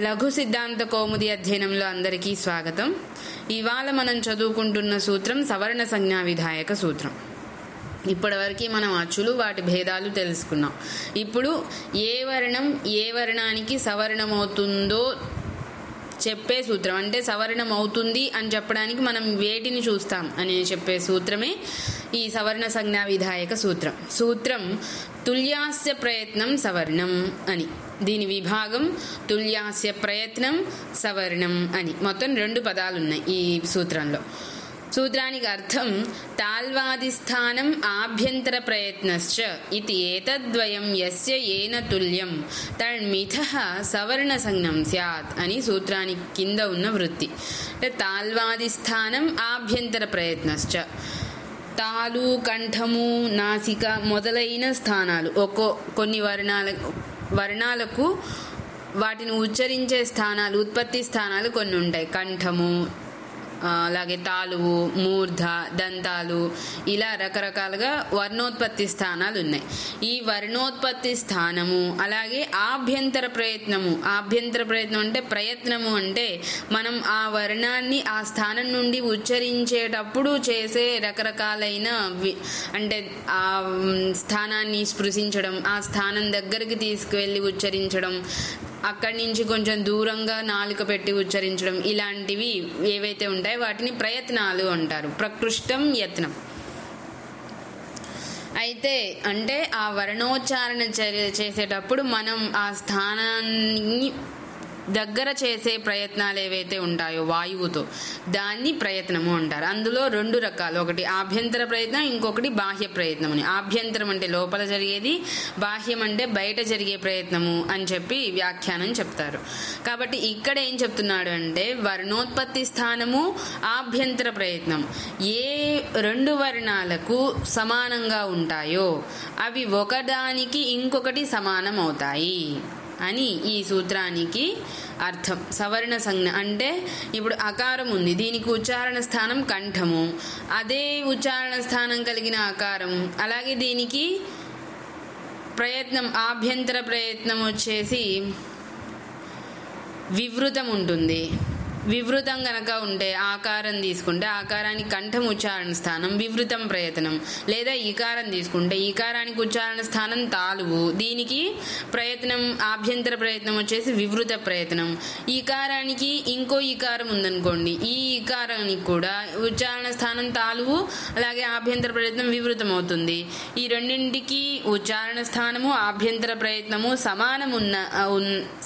లఘు సిద్ధాంత కౌముది అధ్యయనంలో అందరికీ స్వాగతం. ఇవాళ మనం చదువుకుంటున్న సూత్రం సవర్ణ సంజ్ఞా విధాయక సూత్రం. ఇప్పటివరకు మనం అచ్చులు వాటి భేదాలు తెలుసుకున్నాం. ఇప్పుడు ఏ వర్ణం ఏ వర్ణానికి సవర్ణమవుతుందో చెప్పే సూత్రం. అంటే సవర్ణం అవుతుంది అని చెప్పడానికి మనం వేటిని చూస్తాం అని చెప్పే సూత్రమే ఈ సవర్ణ సంజ్ఞా విధాయక సూత్రం. సూత్రం తుల్యాస్య ప్రయత్నం సవర్ణం అని. దీని విభాగం తుల్యాస్య ప్రయత్నం సవర్ణం అని. మొత్తం రెండు పదాలు ఉన్నాయి ఈ సూత్రంలో. సూత్రానికి అర్థం తాల్వాదిస్థానం ఆభ్యంతర ప్రయత్నశ్చ ఇది ఏతద్వయం యస్య ఏన తుల్యం తన్మిథ సవర్ణ సంజ్ఞం స్యాత్ అని సూత్రానికి కింద ఉన్న వృత్తి. తాల్వాదిస్థానం ఆభ్యంతర ప్రయత్నశ్చ. తాలు కంఠము నాసిక మొదలైన స్థానాలు. ఒక్కో కొన్ని వర్ణాల వర్ణాలకు వాటిని ఉచ్చరించే స్థానాలు ఉత్పత్తి స్థానాలు కొన్ని ఉంటాయి. కంఠము అలాగే తాలువు మూర్ధ దంతాలు ఇలా రకరకాలుగా వర్ణోత్పత్తి స్థానాలు ఉన్నాయి ఈ వర్ణోత్పత్తి స్థానము అలాగే ఆభ్యంతర ప్రయత్నము ఆభ్యంతర ప్రయత్నం అంటే ప్రయత్నము అంటే మనం ఆ వర్ణాన్ని ఆ స్థానం నుండి ఉచ్చరించేటప్పుడు చేసే రకరకాలైన అంటే ఆ స్థానాన్ని స్పృశించడం ఆ స్థానం దగ్గరికి తీసుకువెళ్ళి ఉచ్చరించడం అక్కడి నుంచి కొంచెం దూరంగా నాలుక పెట్టి ఉచ్చరించడం ఇలాంటివి ఏవైతే ఉంటాయో వాటిని ప్రయత్నాలు అంటారు. ప్రకృష్టం యత్నం. అయితే అంటే ఆ వర్ణోచ్చారణ చేసేటప్పుడు మనం ఆ స్థానాన్ని దగ్గర చేసే ప్రయత్నాలు ఏవైతే ఉంటాయో వాయువుతో దాన్ని ప్రయత్నము అంటారు. అందులో రెండు రకాలు. ఒకటి ఆభ్యంతర ప్రయత్నం ఇంకొకటి బాహ్య ప్రయత్నం అని. ఆభ్యంతరం అంటే లోపల జరిగేది బాహ్యం అంటే బయట జరిగే ప్రయత్నము అని చెప్పి వ్యాఖ్యానం చెప్తారు. కాబట్టి ఇక్కడ ఏం చెప్తున్నాడు అంటే వర్ణోత్పత్తి స్థానము ఆభ్యంతర ప్రయత్నం. ఏ రెండు వర్ణాలకు సమానంగా ఉంటాయో అవి ఒకదానికి ఇంకొకటి సమానం అవుతాయి. అని ఈ సూత్రానికి అర్థం. సవర్ణ సంజ్ఞ అంటే ఇప్పుడు అకారం ఉంది. దీనికి ఉచ్చారణ స్థానం కంఠము. అదే ఉచ్చారణ స్థానం కలిగిన అకారం అలాగే దీనికి ప్రయత్నం ఆభ్యంతర ప్రయత్నం వచ్చేసి వివృతం ఉంటుంది. వివృతం గనక ఉంటే ఆకారం తీసుకుంటే ఆకారానికి కంఠం ఉచ్చారణ స్థానం వివృతం ప్రయత్నం. లేదా ఈకారం తీసుకుంటే ఈకారానికి ఉచ్చారణ స్థానం తాలువు. దీనికి ప్రయత్నం ఆభ్యంతర ప్రయత్నం వచ్చేసి వివృత ప్రయత్నం. ఈకారానికి ఇంకో ఈకారం ఉందనుకోండి ఈ ఈకారానికి కూడా ఉచ్చారణ స్థానం తాలువు అలాగే ఆభ్యంతర ప్రయత్నం వివృతం అవుతుంది. ఈ రెండింటికి ఉచ్చారణ స్థానము ఆభ్యంతర ప్రయత్నము సమానం ఉన్న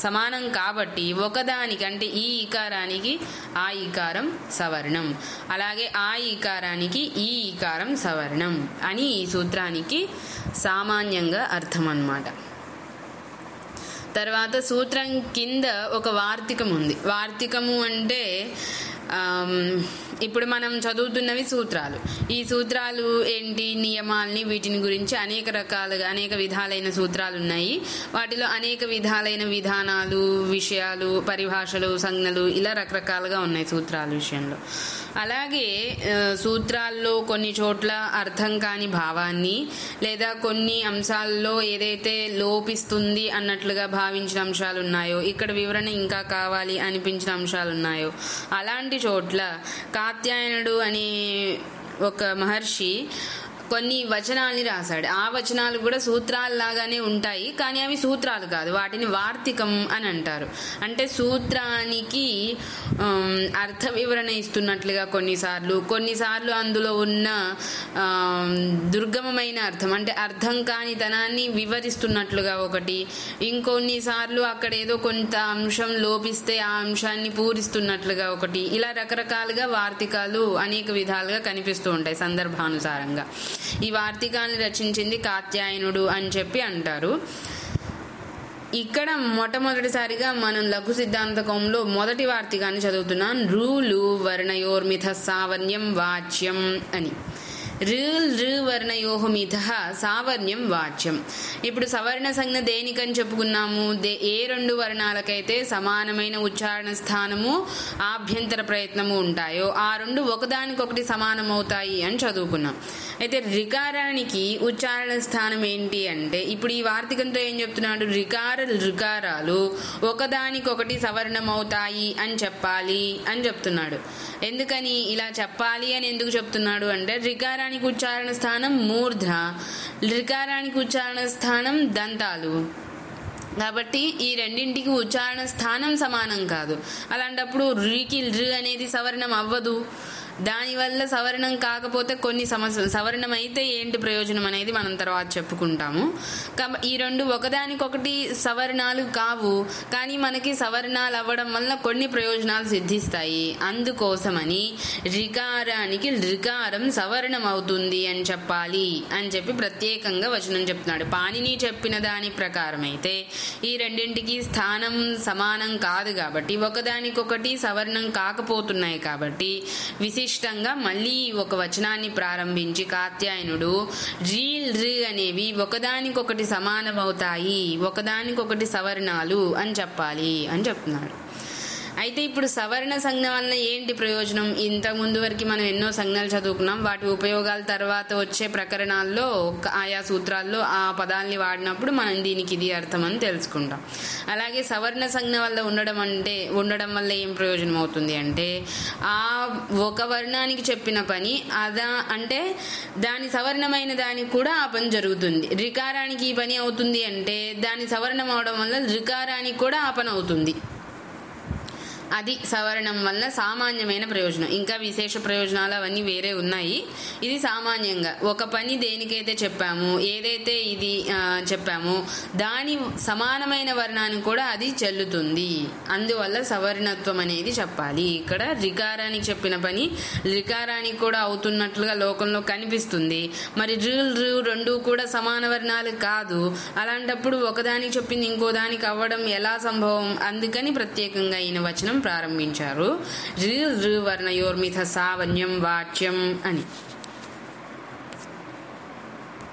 సమానం కాబట్టి ఒకదానికి అంటే ఈ ఈకారానికి ఆ ఈకారం సవర్ణం. అలాగే ఆ ఈకారానికి ఈ ఈకారం సవర్ణం అని ఈ సూత్రానికి సామాన్యంగా అర్థం అన్నమాట తర్వాత సూత్రం కింద ఒక వార్తికం ఉంది. వార్తికము అంటే ఇప్పుడు మనం చదువుతున్నవి సూత్రాలు. ఈ సూత్రాలు ఏంటి? నియమాల్ని వీటిని గురించి అనేక రకాలుగా అనేక విధాలైన సూత్రాలు ఉన్నాయి వాటిలో అనేక విధాలైన విధానాలు విషయాలు పరిభాషలు సంజ్ఞలు ఇలా రకరకాలుగా ఉన్నాయి సూత్రాల విషయంలో. అలాగే సూత్రాల్లో కొన్ని చోట్ల అర్థం కాని భావాన్ని లేదా కొన్ని అంశాల్లో ఏదైతే లోపిస్తుంది అన్నట్లుగా భావించిన అంశాలు ఉన్నాయో ఇక్కడ వివరణ ఇంకా కావాలి అనిపించిన అంశాలు ఉన్నాయో అలాంటి చోట్ల కాత్యాయనుడు అనే ఒక మహర్షి కొన్ని వచనాల్ని రాశాడు. ఆ వచనాలు కూడా సూత్రాల్లాగానే ఉంటాయి కానీ అవి సూత్రాలు కాదు. వాటిని వార్తికం అని అంటారు. అంటే సూత్రానికి అర్థ వివరణ ఇస్తున్నట్లుగా కొన్నిసార్లు కొన్నిసార్లు అందులో ఉన్న దుర్గమమైన అర్థం అంటే అర్థం కాని తనాన్ని వివరిస్తున్నట్లుగా ఒకటి. ఇంకొన్నిసార్లు అక్కడ ఏదో కొంత అంశం లోపిస్తే ఆ అంశాన్ని పూరిస్తున్నట్లుగా ఒకటి. ఇలా రకరకాలుగా వార్తికాలు అనేక విధాలుగా కనిపిస్తూ ఉంటాయి సందర్భానుసారంగా. ఈ వార్తికాన్ని రచించింది కాత్యాయనుడు అని చెప్పి అంటారు. ఇక్కడ మొట్టమొదటిసారిగా మనం లఘు సిద్ధాంతకంలో మొదటి వార్తికాన్ని చదువుతున్నాం. రూలు వర్ణయోర్మిథ సావర్ణ్యం వాచ్యం అని. రుల్ రు వర్ణయోహ మిథ సావర్ణ్యం వాచ్యం. ఇప్పుడు సవర్ణ సంజ్ఞ దేనికని చెప్పుకున్నాము? దే ఏ రెండు వర్ణాలకైతే సమానమైన ఉచ్చారణ స్థానము ఆభ్యంతర ప్రయత్నము ఉంటాయో ఆ రెండు ఒకదానికొకటి సమానమవుతాయి అని చదువుకున్నాం. అయితే రికారానికి ఉచ్చారణ స్థానం ఏంటి అంటే ఇప్పుడు ఈ వార్తికంతో ఏం చెప్తున్నాడు? రికార రికారాలు ఒకదానికొకటి సవర్ణమవుతాయి అని చెప్పాలి అని చెప్తున్నాడు. ఎందుకని ఇలా చెప్పాలి అని ఎందుకు చెప్తున్నాడు అంటే రికారానికి ఉచ్చారణ స్థానం మూర్ధ రికారానికి ఉచ్చారణ స్థానం దంతాలు. కాబట్టి ఈ రెండింటికి ఉచ్చారణ స్థానం సమానం కాదు. అలాంటప్పుడు రికి రి అనేది సవర్ణం అవ్వదు. దానివల్ల సవరణం కాకపోతే కొన్ని సమస్యలు సవరణం అయితే ఏంటి ప్రయోజనం అనేది మనం తర్వాత చెప్పుకుంటాము. ఈ రెండు ఒకదానికొకటి సవరణాలు కావు కానీ మనకి సవరణాలు అవ్వడం వల్ల కొన్ని ప్రయోజనాలు సిద్ధిస్తాయి. అందుకోసమని రికారానికి రికారం సవరణం అవుతుంది అని చెప్పాలి అని చెప్పి ప్రత్యేకంగా వచనం చెప్తున్నాడు. పాణిని చెప్పిన దాని ప్రకారం అయితే ఈ రెండింటికి స్థానం సమానం కాదు కాబట్టి ఒకదానికొకటి సవరణం కాకపోతున్నాయి కాబట్టి విశిష్టంగా మళ్ళీ ఒక వచనాన్ని ప్రారంభించి కాత్యాయనుడు రీల్ రీ అనేవి ఒకదానికొకటి సమానమవుతాయి ఒకదానికొకటి సవర్ణాలు అని చెప్పాలి అని చెప్తున్నాడు. అయితే ఇప్పుడు సవర్ణ సంజ్ఞ వలన ఏంటి ప్రయోజనం? ఇంత ముందు వరకు మనం ఎన్నో సంజ్ఞలు చదువుకున్నాం. వాటి ఉపయోగాల తర్వాత వచ్చే ప్రకరణాల్లో ఒక- ఆయా సూత్రాల్లో ఆ పదాల్ని వాడినప్పుడు మనం దీనికి ఇది అర్థం అని తెలుసుకుంటాం. అలాగే సవర్ణ సంజ్ఞ వల్ల ఉండడం అంటే ఉండడం వల్ల ఏం ప్రయోజనం అవుతుంది అంటే ఆ ఒక వర్ణానికి చెప్పిన పని అదా అంటే దాని సవర్ణమైన దానికి కూడా ఆ పని జరుగుతుంది. రికారానికి ఈ పని అవుతుంది అంటే దాని సవర్ణం అవడం వల్ల రికారానికి కూడా ఆ పని అవుతుంది. అది సవరణం వల్ల సామాన్యమైన ప్రయోజనం. ఇంకా విశేష ప్రయోజనాలు అవన్నీ వేరే ఉన్నాయి. ఇది సామాన్యంగా. ఒక పని దేనికైతే చెప్పాము ఏదైతే ఇది చెప్పామో దాని సమానమైన వర్ణానికి కూడా అది చెల్లుతుంది. అందువల్ల సవర్ణత్వం అనేది చెప్పాలి. ఇక్కడ రికారానికి చెప్పిన పని రికారానికి కూడా అవుతున్నట్లుగా లోకంలో కనిపిస్తుంది. మరి రిల్ రు రెండు కూడా సమాన వర్ణాలు కాదు. అలాంటప్పుడు ఒకదానికి చెప్పింది ఇంకో దానికి అవ్వడం ఎలా సంభవం? అందుకని ప్రత్యేకంగా ఈయన వచనం ప్రారంభించారు. రి రు వర్ణయోర్మిథ సావన్యం వాచ్యం అని.